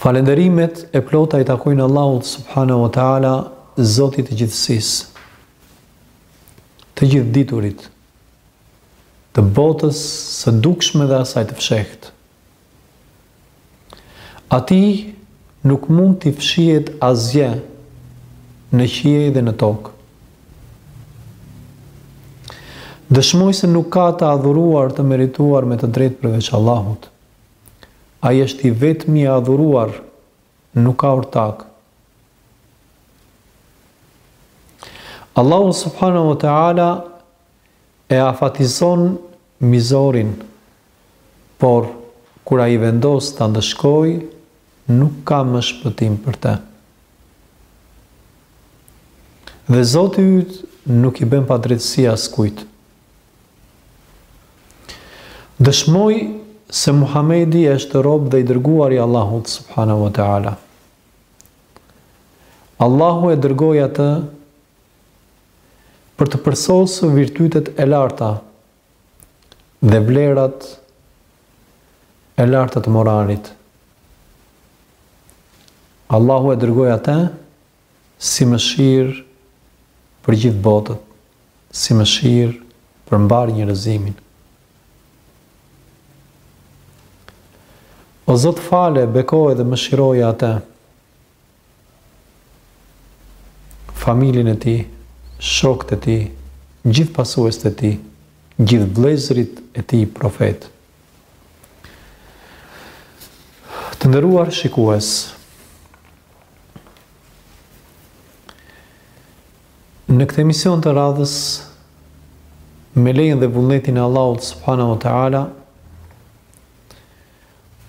Falënderimet e plota i takojnë Allahut subhanahu wa taala, Zotit të gjithësisë. të Gjithëditurit të botës së dukshme dhe asaj të fshehtë. Atij nuk mund t'i fshihet asgjë në qiej dhe në tokë. Dëshmoj se nuk ka të adhuruar të merituar me të drejtë përveç Allahut. Ai është i vetmi i adhuruar, nuk ka ortak. Allahu subhanahu wa ta'ala E afatizon mizorin, por kur ai vendos ta ndëshkojë, nuk ka më shpëtim për të. Dhe Zoti yt nuk i bën padrejtësi askujt. Dëshmoj se Muhamedi është rob dhe i dërguar i Allahut subhanahu wa taala. Allahu e dërgoi atë Për të përsosur virtytet e larta dhe vlerat e larta të moralit. Allahu e dërgoi atë si mëshirë për gjithë botët, si mëshirë për mbarë njerëzimin. O Zot fale, bekoje dhe mëshiroje atë. familjen e tij, shokët e tij, gjithë pasuesit e tij, gjithë vëllezërit e tij profetë. Të nderuar shikues, në këtë emision të radhës me lejen dhe vullnetin e Allahut subhanahu wa taala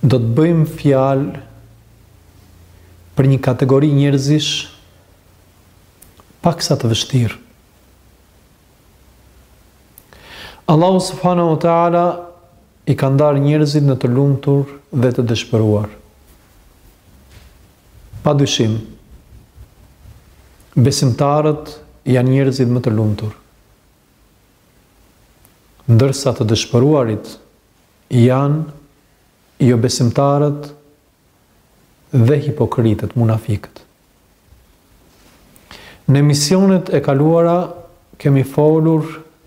Do të bëjmë fjalë për një kategori njerëzish paksa të vështirë. Allahu subhanahu wa taala i ka ndarë njerëzit në të lumtur dhe të dëshpëruar. Pa dyshim, besimtarët janë njerëzit më të lumtur. Ndërsa të dëshpëruarit janë jobesimtarët dhe hipokritët, munafikët. Në emisionet e kaluara kemi folur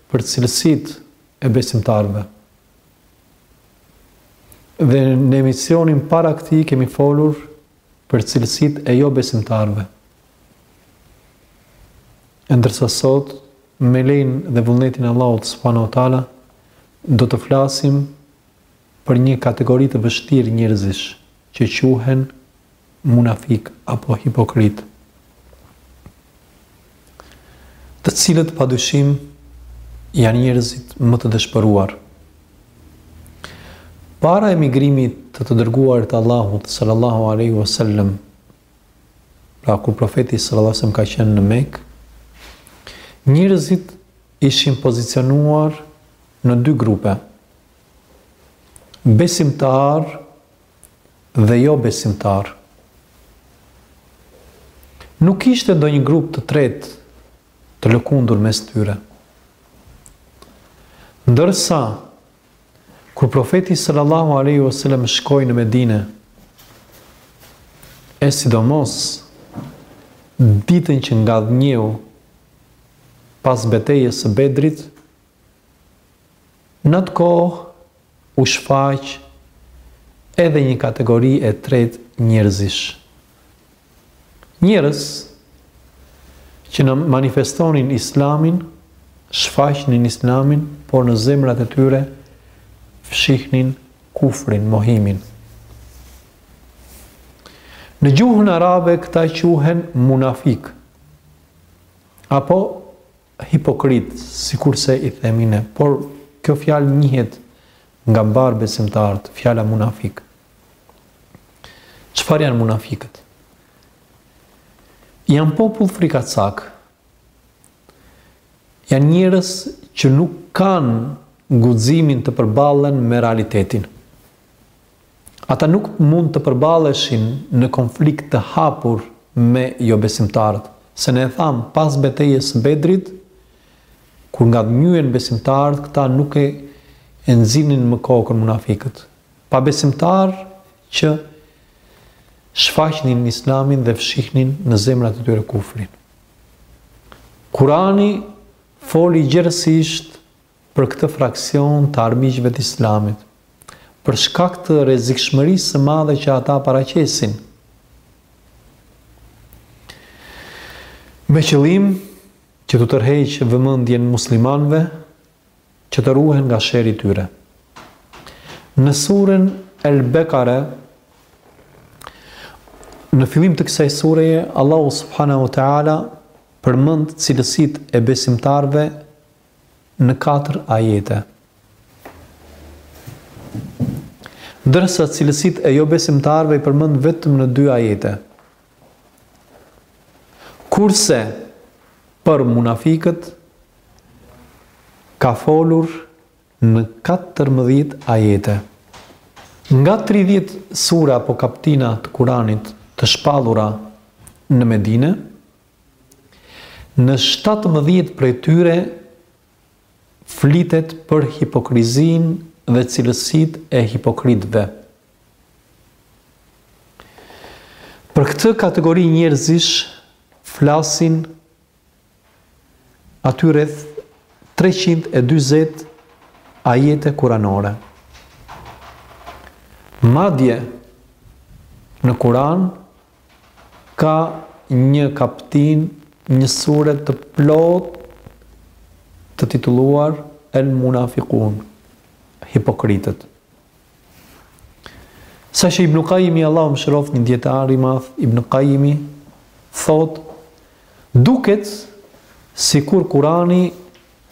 për cilësitë e besimtarëve. Dhe në emisionin para këtij kemi folur për cilësitë e jobesimtarëve. E ndërsa sot, me lejen dhe vullnetin e Allahut subhanahu wa taala, do të flasim për një kategori të vështirë njerëzish, që quhen munafik apo hipokrit, të cilët pa dyshim janë njerëzit më të dëshpëruar. Para emigrimit të të dërguarit të Allahut, sallallahu alejhi ve sellem, pra kur Profeti sallallahu alejhi ve sellem ka qenë në Mekë, njerëzit ishin pozicionuar në dy grupe. Besimtarë dhe jobesimtarë. Nuk kishte ndonjë grup të tretë të lëkundur mes tyre. Ndërsa Kur Profeti sallallahu alejhi ve sellem shkoi në Medine, e sidomos ditën që ngadhnjeu pas betejës së Bedrit, në atë kohë u shfaq edhe një kategori e tretë njerëzish, Njerëz që manifestonin islamin, shfaqnin islamin, por në zemrat e tyre fshihnin kufrin, mohimin. Në gjuhën arabe këta quhen munafik, apo hipokrit, sikurse i themi ne, por kjo fjalë njihet nga mbarë besimtarët, fjala munafik. Çfarë janë munafikët? Janë popull frikacak. Janë njerëz që nuk kanë guximin të përballen me realitetin. Ata nuk mund të përballeshin në konflikt të hapur me jobesimtarët. Se ne e thamë, pas betejës së Bedrit, kur ngadhënjyen besimtarët, këta nuk e nxirrnin më kokën munafikët. Pabesimtarë që shfaqnin Islamin dhe fshihnin në zemrat e tyre kufrin. Kurani foli gjerësisht për këtë fraksion të armiqve të Islamit, për shkak të rrezikshmërisë së madhe që ata paraqesin. Me qëllim që t'u tërheqë vëmendjen muslimanëve, që të ruhen nga sherri i tyre. Në suren El-Bekare në fillim të kësaj sureje Allahu subhanahu wa taala përmend cilësitë e besimtarëve në katër ajete. Ndërsa cilësitë e jobesimtarëve i përmend vetëm në dy ajete. Kurse për munafikët ka folur në katërmbëdhjetë ajete. Nga tridhjetë sure apo kaptina të Kuranit të shpallura në Medine, në shtatëmbëdhjetë prej tyre flitet për hipokrizinë dhe cilësitë e hipokritëve. Për këtë kategori njerëzish flasin aty rreth 340 ajete kuranore. Madje në Kur'an ka një kaptinë, një sure të plotë të titulluar El Munafiqun, hipokritët. Sa që Ibn Kajimi, Allahu e mëshiroftë një dijetar i madh, Ibn Kajimi, thotë, duket sikur Kurani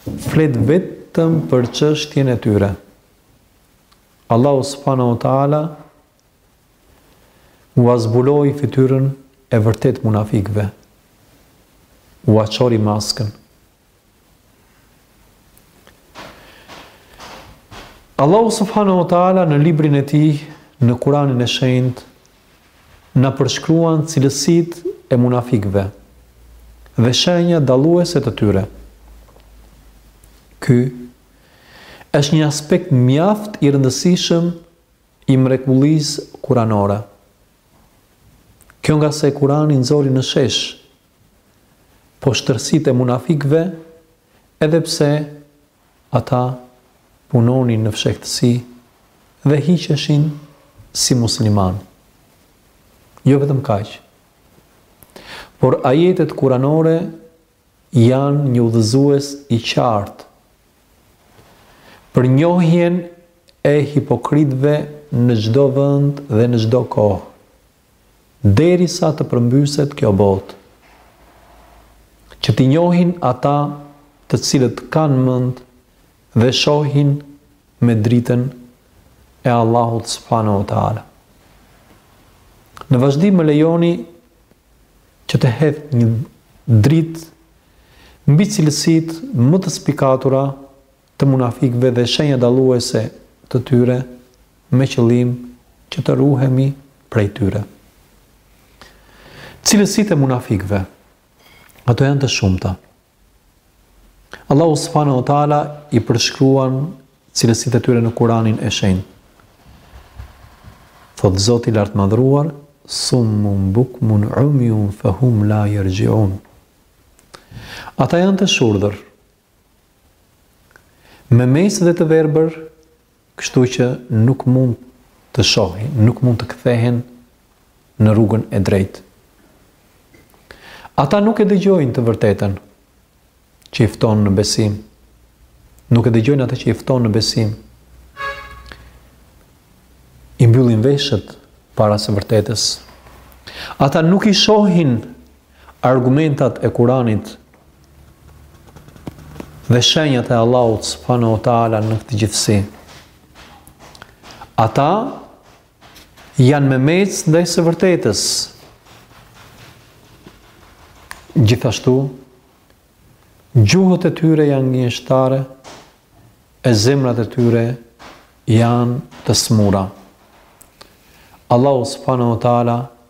flet vetëm për çështjen e tyre. Allahu subhanahu wa taala ua zbuloi fytyrën e vërtetë munafikëve. Ua çori maskën. Allahu subhanahu wa taala në librin e tij, në Kur'anin e Shenjtë, na përshkruan cilësitë e munafikëve dhe shenjat dalluese të tyre. Ky është një aspekt mjaft i rëndësishëm i mrekullisë kuranore. Kjo ngase Kurani nxori në shesh poshtërsitë e munafikëve edhe pse ata punonin në fshehtësi dhe hiqeshin si muslimanë. Jo vetëm kaq, por ajetet kuranore janë një udhëzues i qartë për njohjen e hipokritëve në çdo vend dhe në çdo kohë. derisa të përmbyset kjo botë. Që t'i njohin ata të cilët kanë mend dhe shohin me dritën e Allahut subhanahu wa taala. Në vazhdim më lejoni që të hedh një dritë mbi cilësitë më të spikatura të munafikëve dhe shenja dalluese të tyre me qëllim që të ruhemi prej tyre. Cilësitë e munafikëve ato janë të shumta. Allahu subhanahu wa taala i përshkruan cilësitë e tyre në Kur'anin e Shenjtë. Thotë Zoti i Lartmadhëruar, summun bukmun umyun fahum la yarji'un. Ata janë të shurdhër, Memecë dhe të verbër, kështu që nuk mund të shohin, nuk mund të kthehen në rrugën e drejtë. Ata nuk e dëgjojnë të vërtetën që i fton në besim. Nuk e dëgjojnë atë që i fton në besim. I mbyllin veshët para së vërtetës. Ata nuk i shohin Argumentat e Kuranit dhe shenjat e Allahut subhanahu wa taala në këtë gjithësi. Ata janë memecë ndaj së vërtetës. Gjithashtu, gjuhët e tyre janë gënjeshtare, e zemrat e tyre janë të smura. Allahu subhanahu wa taala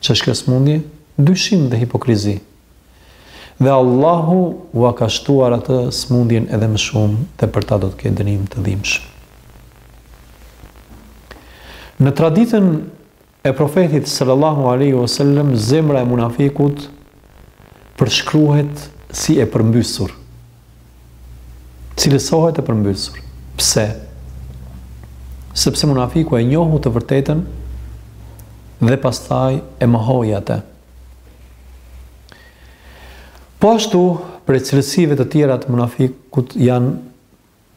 Ç'është kjo smundje? Dyshim dhe hipokrizi. Dhe Allahu ua ka shtuar atë smundjen edhe më shumë dhe për ta do të ketë dënim të dhimbshëm. Në traditën e profetit sallallahu alaihi wasallam zemra e munafikut përshkruhet si e përmbysur. Cilësohet e përmbysur. Pse? Sepse munafiku e njohu të vërtetën dhe pastaj e mohoi atë. Po ashtu, prej cilësive të tjera të munafikut janë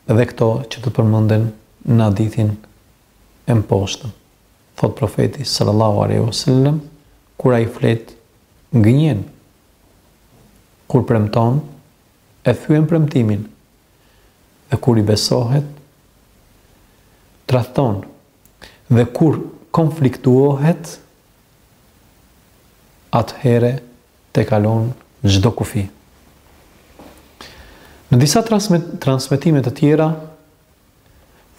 dhe këto që do të përmenden në hadithin e mposhtëm. Thotë profeti sallallahu alaihi wasallam, kur ai flet gënjen, Kur premton, e thyen premtimin, dhe kur i besohet, tradhton, dhe kur konfliktuohet, atëhere tejkalon çdo kufi. Në disa transmetime të tjera,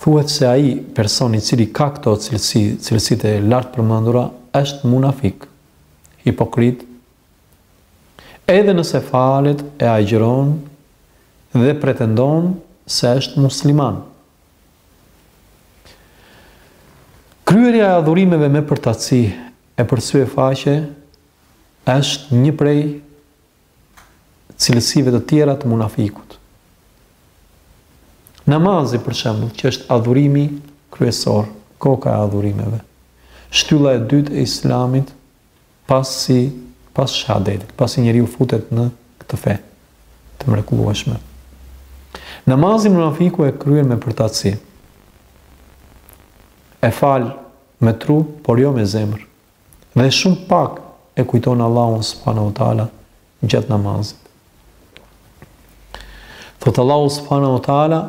thuhet se ai person i cili ka këto cilësi, cilësitë e lartpërmendura, është munafik, hipokrit Edhe nëse falet e agjëron dhe pretendon se është musliman. Kryerja e adhurimeve me përtaci e për sy e faqe është një prej cilësive të tjera të munafikut. Namazi për shembull, që është adhurimi kryesor, koka e adhurimeve. Shtylla e dytë e Islamit Pasi pas shahadetit, pasi njeriu futet në këtë fe të mrekullueshme. Namazin munafiku e kryen me përtaci. E fal me trup, por jo me zemër. Dhe shumë pak e kujton Allahun subhanahu wa taala gjatë namazit. Thotë Allahu subhanahu wa taala: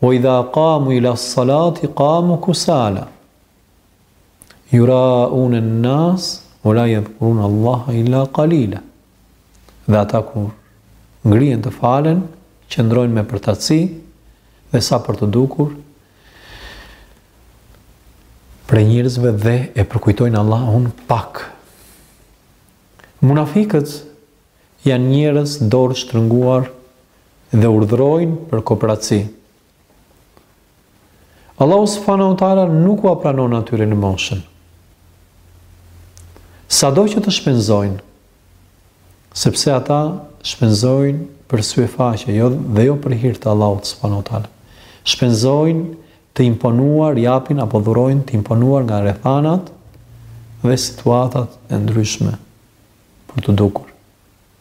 "Wa idha qamu ila salati qamu kusala." Yura'un an-nas wa la yadhkurun Allah illa qalila. Dhe ata kur ngrihen të falen, qëndrojnë me përtaci dhe sa për të dukur prej njerëzve dhe e përkujtojnë Allahun pak. Munafikët janë njerëz dorështrënguar dhe urdhërojnë për kopraci. Allahu subhanahu wa taala nuk ua pranon atyre lëmoshën. Sado që të shpenzojnë, sepse ata shpenzojnë për sy e faqe, jo dhe jo për hir të Allahut subhanahu wa taala. Shpenzojnë të imponuar, japin apo dhurojnë të imponuar nga rrethanat dhe situatat e ndryshme për t'u dukur,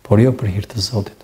por jo për hir të Zotit.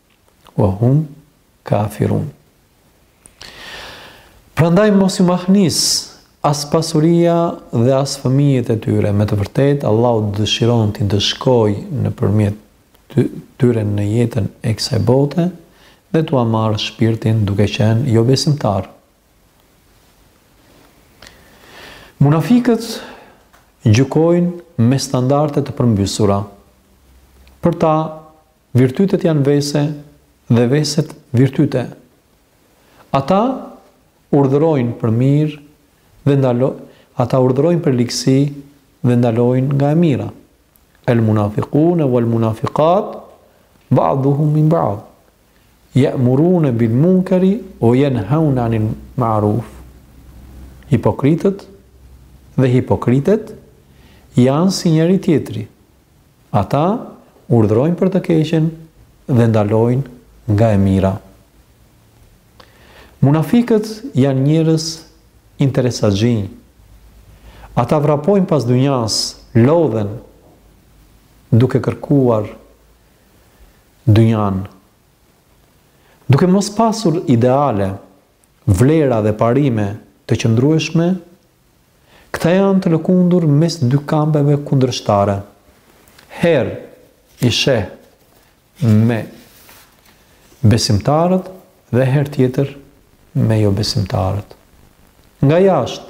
Wa hum kafirun. Prandaj mos ju mahnisë as pasuria dhe as fëmijët e tyre. Me të vërtetë Allahu dëshiron t'i ndëshkojë nëpërmjet tyre në jetën e kësaj bote dhe t'ua marrë shpirtin duke qenë jobesimtarë. Munafikët gjykojnë me standarde të përmbysura. Për ta Virtytet janë vese dhe veset virtyte. Ata urdhërojnë për të mirë dhe ndalojnë ata urdhërojnë për ligësi dhe ndalojnë nga e mira. El munafiqune wal munafiqat ba'duhum min ba'd. Ya'murune bil munkari wa yanhauna 'anil ma'ruf. Hipokritët dhe hipokritet janë si njëri-tjetri. Ata urdhërojnë për të keqen dhe ndalojnë nga e mira. Munafikët janë njerëz interesaxhinj. Ata vrapojnë pas dynjasë, lodhen duke kërkuar dynjanë. Duke mos pasur ideale, vlera dhe parime të qëndrueshme, këta janë të lëkundur mes dy kampeve kundërshtare. Herë i sheh me besimtarët dhe herë tjetër me jobesimtarët. Nga jashtë,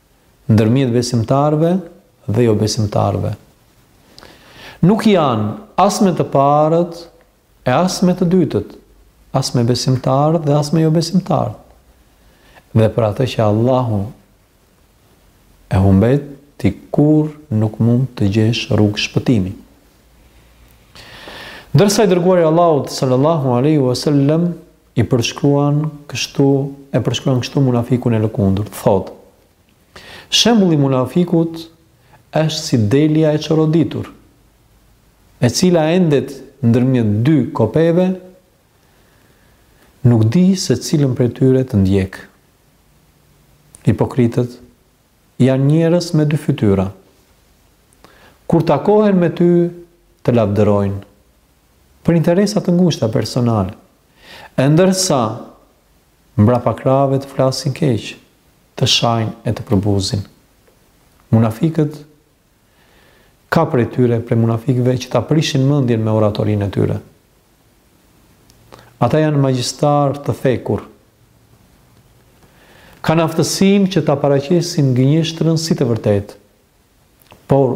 ndërmjet besimtarëve dhe jobesimtarëve. Nuk janë as me të parët e as me të dytët, as me besimtarët dhe as me jobesimtarët. Dhe për atë që Allahu e humbet, ti kurrë nuk mund të gjesh rrugë shpëtimi. Ndërsa i dërguari i Allahut sallallahu alaihi wasallam E përshkruan kështu, e përshkruan kështu munafikun e lëkundur, thotë, Shembulli i munafikut është si delja e çoroditur, e cila endet ndërmjet dy kopeve, nuk di se cilën prej tyre të ndjekë. Hipokritët janë njerëz me dy fytyra. Kur takohen me ty, të lavdërojnë, për interesa të ngushta personale, e ndërsa mbrapa krahëve të flasin keq, të shajnë e të përbuzin. Munafikët ka prej tyre prej munafikëve që ta prishin mendjen me oratorinë e tyre. Ata janë magjistarë të thekur. Kanë aftësinë që ta paraqesin gënjeshtrën si të vërtetë, por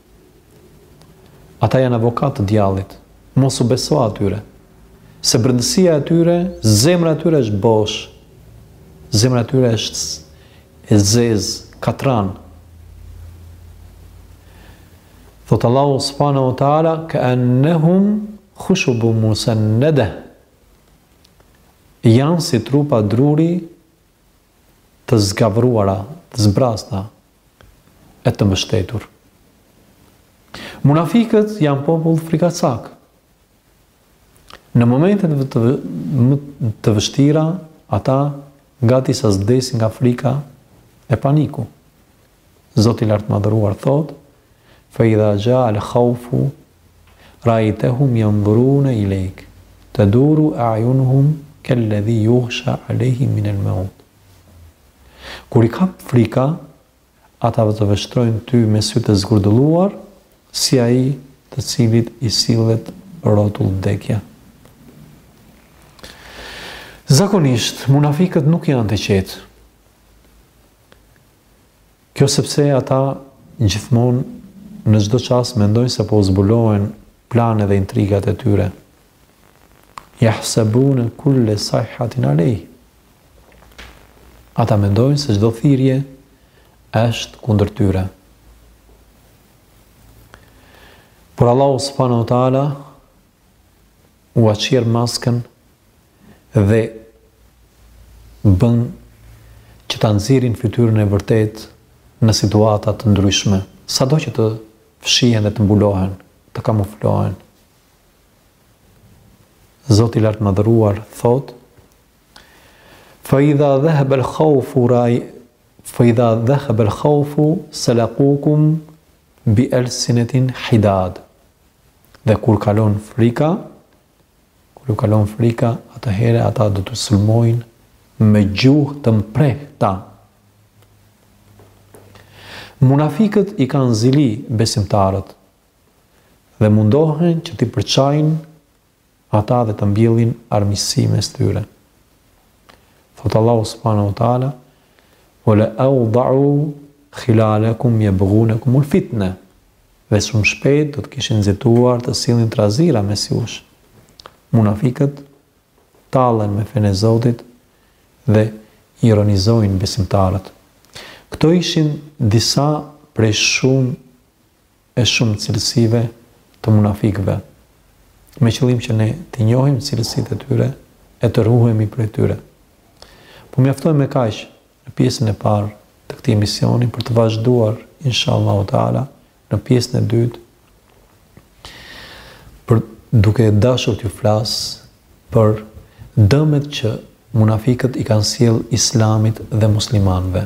Ata janë avokatë të djallit. Mos u beso atyre. Se brendësia e tyre, zemra e tyre është bosh. Zemra e tyre është e zez, katran. Thotë Allahu subhanahu wa taala ka annahum khushub musannadah. Janë si trupa druri të zgavruara, të zbrazëta, e të mbështetur. Munafikët janë popull frikacak. Në momentet të, të vështira, ata gati sa s'vdesin nga frika e paniku. Zoti i lartmadhëruar thotë, fa idha xha al khaufu, raejtehum jandhurune ilejk, teduru a'junuhum, kel-ledhi jugsha alejhi minel meut. Kur i kap frika, ata të vështrojnë ty me sytë e zgurdëlluar, si ai të cilit i sillet rrotull vdekja. Zakonisht, munafikët nuk janë të qetë. Kjo sepse ata gjithmonë në çdo çast mendojnë se po u zbulohen planet dhe intrigat e tyre. Jahsebune kul-le sajhatin alejhim. Ata mendojnë se çdo thirrje është kundër tyre. Por Allahu subhanahu wa taala ua çjerr maskën dhe bën që ta nxjerrin fytyrën e vërtetë në situata të ndryshme, sado që të fshihen dhe të mbulohen, të kamuflohen. Zoti i Lartë Madhëruar thotë Fa idha dheheb el khaufu Fa idha dheheb el khaufu Selakukum Bi elsinetin hidad Dhe kur kalon frika Kur u kalon frika Atëherë ata do të sulmojnë Me gjuhë të mprehta Munafikët i kanë zili besimtarët dhe mundohen që t'i përçajnë ata dhe të mbjellin armiqësi mes tyre. Thotë Allahu subhanahu wa taala: "Wa la awda'u khilalakum yabghunakumul-fitna." Dhe shumë shpejt do të kishin nxituar të sillin trazira mes jush. Munafikët tallen me fenë e Zotit dhe ironizojnë besimtarët. Këto ishin disa prej shumë e shumë cilësive të munafikëve, me qëllim që ne t'i njohim cilësitë e tyre e të ruhemi prej tyre. Po mjaftojmë me kaq në pjesën e parë të këtij emisioni për të vazhduar inshallahu taala në pjesën e dytë për duke dashur t'ju flas për dëmet që munafikët i kanë sjellë islamit dhe muslimanëve.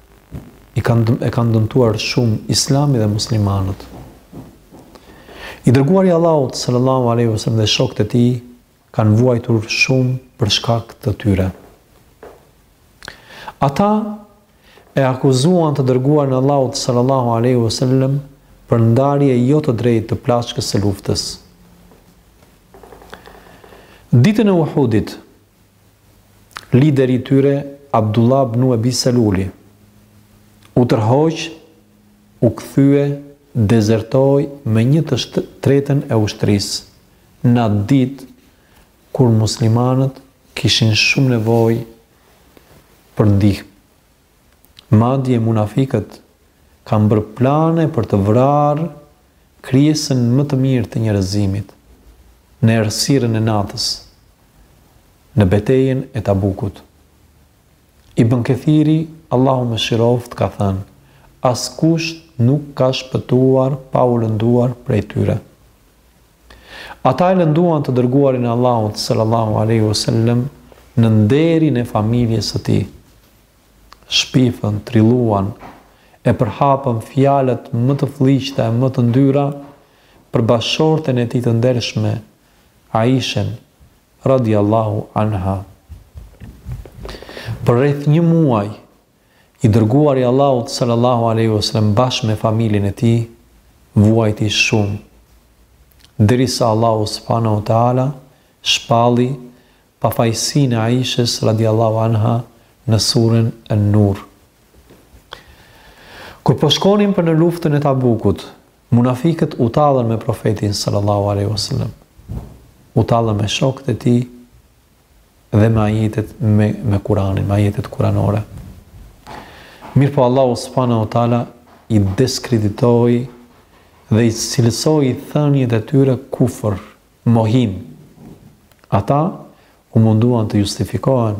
i kanë e kanë dëmtuar shumë Islamin dhe muslimanët. I dërguari i Allahut sallallahu alaihi wasallam dhe shokët e tij kanë vuajtur shumë për shkak të tyre. Ata e akuzuan të dërguarin e Allahut sallallahu alaihi wasallam për ndarje jo të drejtë të plaçkës së luftës. Ditën e Uhudit, Lideri i tyre, Abdullah bnu Ebi Seluli, u tërhoq, u kthye, dezertoi me një të tretën e ushtrisë, në atë ditë kur muslimanët kishin shumë nevojë për ndihmë. Madje munafikët kanë bërë plane për të vrarë krijesën më të mirë të njerëzimit, në errësirën e natës, në betejën e Tabukut. Ibn Kethiri, Allahu e mëshiroftë, ka thënë, Askush nuk ka shpëtuar pa u lënduar prej tyre. Ata e lënduan të Dërguarin e Allahut, sallallahu alejhi ue sellem, në nderin e familjes së tij. Shpifën, trilluan, e përhapën fjalët më të flliqta e më të ndyra për bashkëshorten e tij të ndershme, Aishen, radijallahu anha. Për rreth një muaj, I Dërguari i Allahut sallallahu alejhi ve sellem bashkë me familjen e tij vuajti shumë derisa Allahu subhanahu wa taala shpalli pafajësinë e Aishës radiallahu anha në surën An-Nur. Kur po shkonin për në luftën e Tabukut, munafikët u tallën me profetin sallallahu alejhi ve sellem. U tallën me shokët e tij dhe me ajetet me me Kur'anin, me ajetet kuranore. Mirëpo Allahu subhanahu wa taala i diskreditoi dhe i cilësoi thëniet e tyre kufër, mohim. Ata u munduan të justifikohen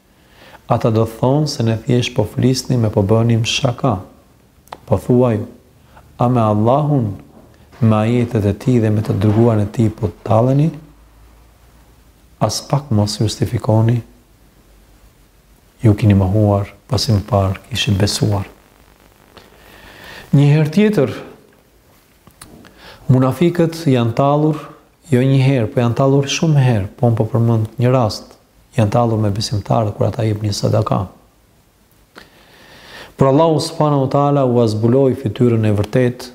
Ata do thonë se ne thjesht po flisnim e po bënim shaka. Po thuaj, a me Allahun, me ajetet e Tij dhe me të dërguarin e Tij po talleni? Aspak mos u justifikoni! Ju kini mohuar, pasi më parë kishit besuar. Njëherë tjetër, munafikët janë tallur, jo njëherë, po janë tallur shumë herë, po më po përmend një rast, janë tallur me besimtarët kur ata jepnin sadaka. Por Allahu subhanahu wa taala ua zbuloi fytyrën e vërtetë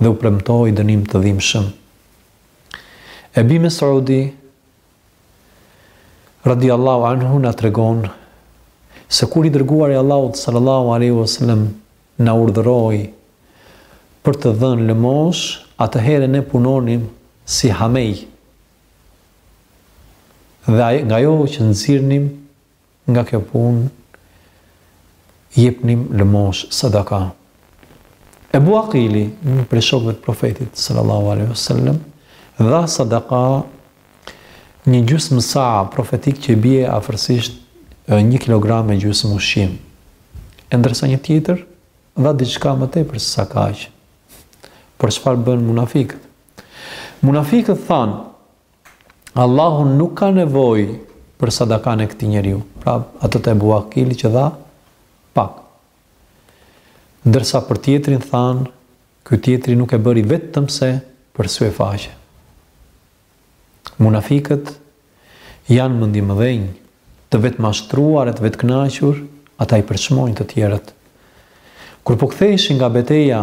dhe u premtoi dënim të dhimbshëm. Ebi Mesudi radiallahu anhu na tregon se kur i dërguari Allahut sallallahu alaihi wasallam na urdhëroi për të dhënë lëmoshë, atëherë ne punonim si hamej, Dhe nga ajo që nxirrnim nga kjo punë jepnim lëmoshë, sadaka. Ebu Aqili, një prej shokëve të Profetit sallallahu alaihi wasallam, dha sadaka një gjysmë sa profetik që i bie afërsisht një kilogram e gjysmë ushqim. E ndërsa një tjetër dha diçka më tepër se sa kaq. Por çfarë bënë munafikët? Munafikët thanë, Allahu nuk ka nevojë për sadakanë e këtij njeriu, pra atë të Ebu Akilit që dha pak. Ndërsa për tjetrin thanë, ky tjetri nuk e bëri vetëm se për sy e faqe. Munafikët janë mendjemëdhenj, të vetëmashtruar e të vetëkënaqur, ata i përçmojnë të tjerët. Kur po ktheheshin nga beteja,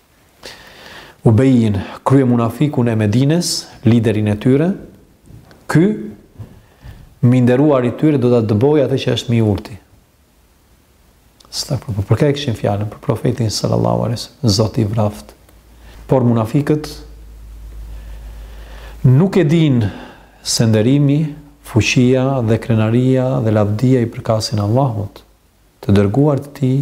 Ubejin, kryemunafikun e Medines, liderin e tyre, ky më i nderuari i tyre do ta dëbojë atë që është më i urti. Pra për kë e kishin fjalën për profetin sallallahu alaihi wasallam, Zoti i vraftë. Por munafikët nuk e dinë se nderimi, fuqia dhe krenaria dhe lavdia i përkasin Allahut, të dërguarit të tij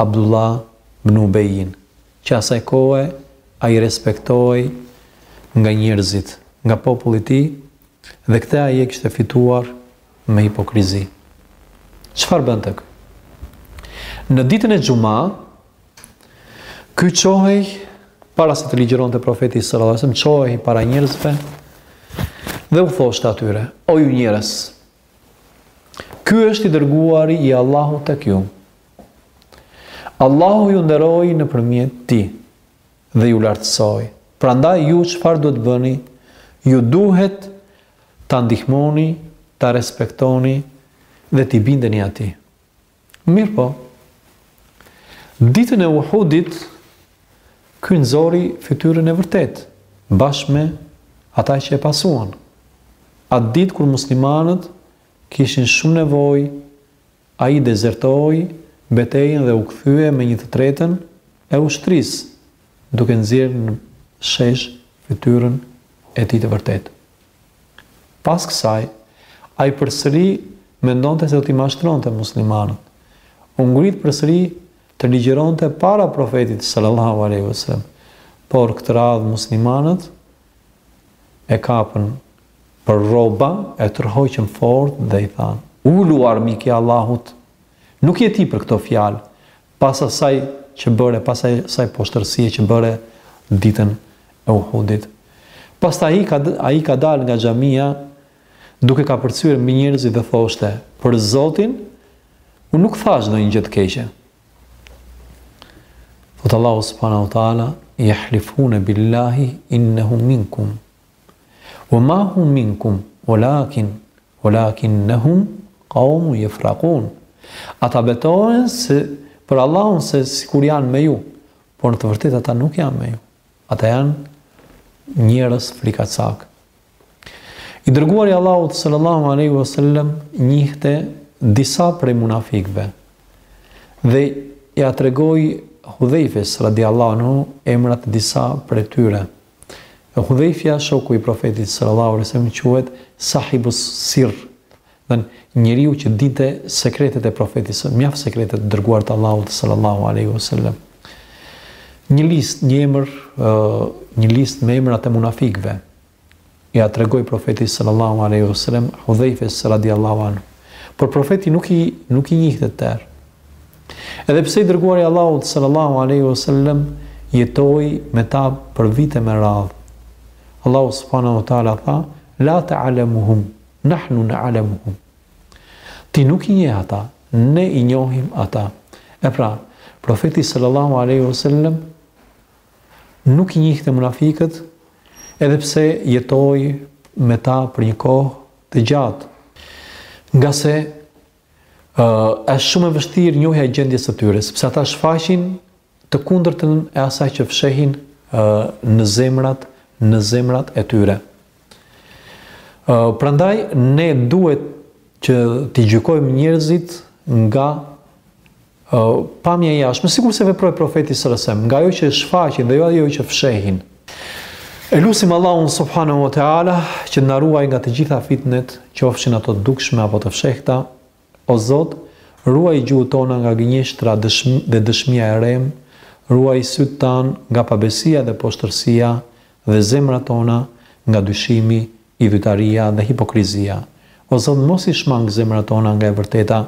Abdullah bnu Ubejin, që asaj kohe ai respektohej nga njerëzit, nga populli i tij dhe këtë ai e kishte fituar me hipokrizi. Çfarë bënte ky? Në ditën e xhuma, ky çohej para se të ligjëronte profeti sallallahu alajhi wasallam, çohej para njerëzve dhe u thoshte atyre: "O ju njerëz, ky është i dërguari i Allahut tek ju, Allahu ju nderoi nëpërmjet tij dhe ju lartësoi. Prandaj ju çfarë duhet të bëni? Ju duhet ta ndihmoni, ta respektoni dhe t'i bindeni atij. Mirëpo, ditën e Uhudit ky nxori fytyrën e vërtetë bashkë me ata që e pasuan. Atë ditë kur muslimanët kishin shumë nevojë Ai dezertoi betejën dhe u kthye me një të tretën e ushtrisë, duke nxjerrë në shesh fytyrën e tij të vërtetë. Pas kësaj, ai përsëri mendonte se do t'i mashtronte muslimanët. U ngrit përsëri të ligjëronte para Profetit sallallahu alejhi ve sellem, por këtë radhë muslimanët e kapën Për rroba e tërhoqën fort dhe i thanë, Ulu, armiku i Allahut! Nuk je ti për këto fjalë, pas asaj që bëre, pas asaj poshtërsie që bëre ditën e Uhudit. Pastaj ai ka, ai ka dalë nga xhamia duke kapërcyer mbi njerëzit dhe thoshte, Për Zotin, unë nuk thashë ndonjë gjë të keqe. Thotë Allahu subhanahu wa taala, "Yahlifuna billahi innahum minkum." Wa ma hum minkum, walakin, walakinnahum qawmun yafraqun. Ata betohen se për Allahun se sikur janë me ju, por në të vërtetë ata nuk janë me ju. Ata janë njerëz frikacakë. I dërguari i Allahut sallallahu alaihi wasallam njihte disa prej munafikëve dhe ia tregoi Hudhejfes radiallahu anhu emrat e disa prej tyre. E Hudhejfja, shoku i Profetit sallallahu alejhi ve sellem quhet Sahibus Sirr, domethënë njeriu që dinte sekretet e Profetit, mjaft sekrete të të dërguarit të Allahut sallallahu alejhi ve sellem. Një listë, një emër, një listë me emrat e munafikëve. Ia tregoi Profeti sallallahu alejhi ve selem Hudhejfes radijallahu anhu. Por Profeti nuk i nuk i njihte të tërë. Edhe pse i dërguari i Allahut sallallahu alejhi ve selem jetoi me ta për vite me radhë. Allahu subhanahu wa taala tha: "La ta'lamuhum, nahnu na'lamuhum." Ti nuk i njeh ata, ne i njohim ata. E pra, Profeti sallallahu alejhi ve sellem nuk i njihte munafikët edhe pse jetoi me ta për një kohë të gjatë. Ngase është shumë e vështirë njohja e gjendjes së tyre, sepse ata shfaqin të kundërtën e asaj që fshehin në zemrat, në zemrat e tyre. Prandaj ne duhet që t'i gjykojmë njerëzit nga Pamja e jashtme, sikurse veproi profeti sallallahu alejhi ve sellem, nga ajo që shfaqin dhe jo ajo që fshehin. E lusim Allahun subhanahu wa taala që të na ruajë nga të gjitha fitnet, qofshin ato të dukshme apo të fshehta. O Zot, ruaj gjuhët tona nga gënjeshtra dhe dëshmia e rremë, ruaj sytë tanë nga pabesia dhe poshtërsia dhe zemrat tona nga dyshimi Idhujtaria dhe hipokrizia. O Zot mos i shmang zemrat tona nga e vërteta,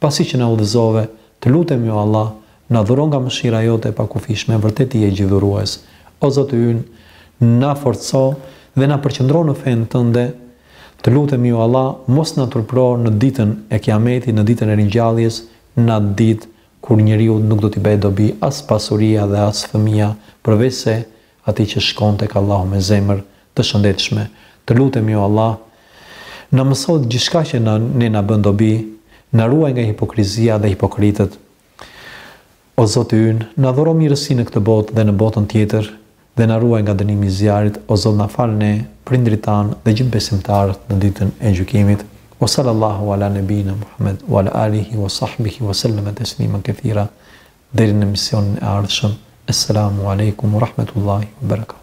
pasi që na udhëzove, të lutemi ja Allah, na dhuro nga mëshira jote e pakufishme, vërtet ti je gjithdhurues. O Zoti ynë, na forco dhe na përqendro në fenë tënde, të lutemi ja Allah, mos na turpëro në ditën e Kiametit, në ditën e ringjalljes, në atë ditë kur njeriut nuk do t'i bëhet dobi as pasuria dhe as fëmija, përveçse Atij që shkon tek Allahu me zemër të shëndetshme, Të lutemi o Allah, na mëso gjithçka që na ne na bën dobi, na ruaj nga hipokrizia dhe hipokritët. O Zoti ynë, na dhuro mirësi në këtë botë dhe në botën tjetër dhe na ruaj nga dënimi i zjarrit, o Zot na fal ne, prindërit tanë dhe gjithë besimtarët në ditën e gjykimit. Wa sallallahu ala nebina Muhammed wa ala alihi wa sahbihi wa selleme teslimen kethira. deri në emisionin e ardhshëm Esselamu Alejkum Urahmetullahi Uberakatu